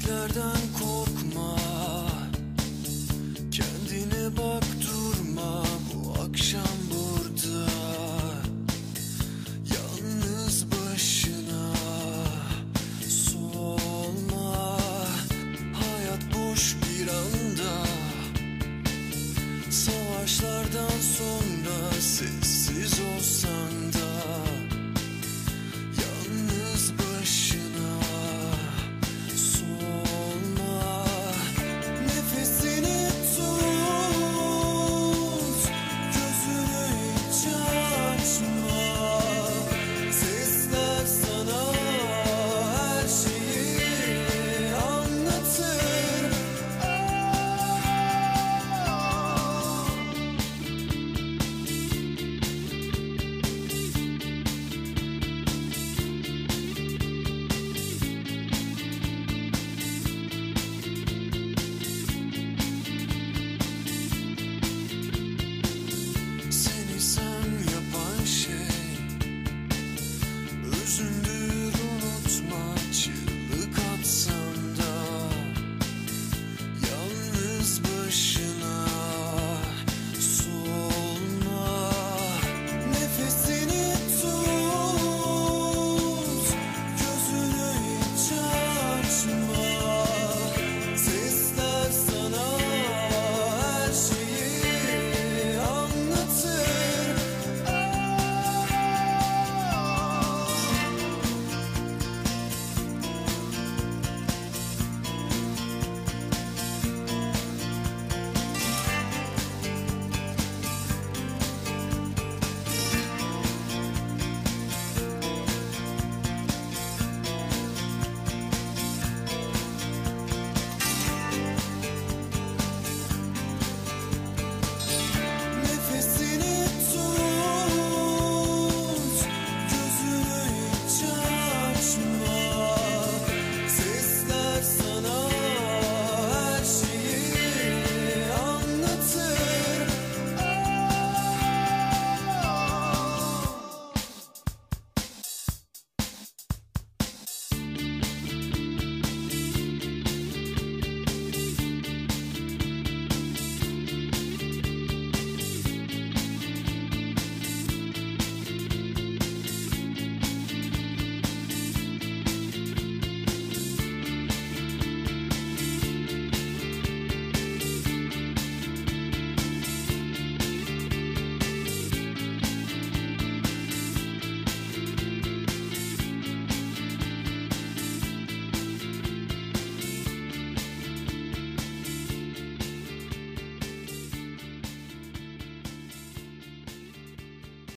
Düşlerden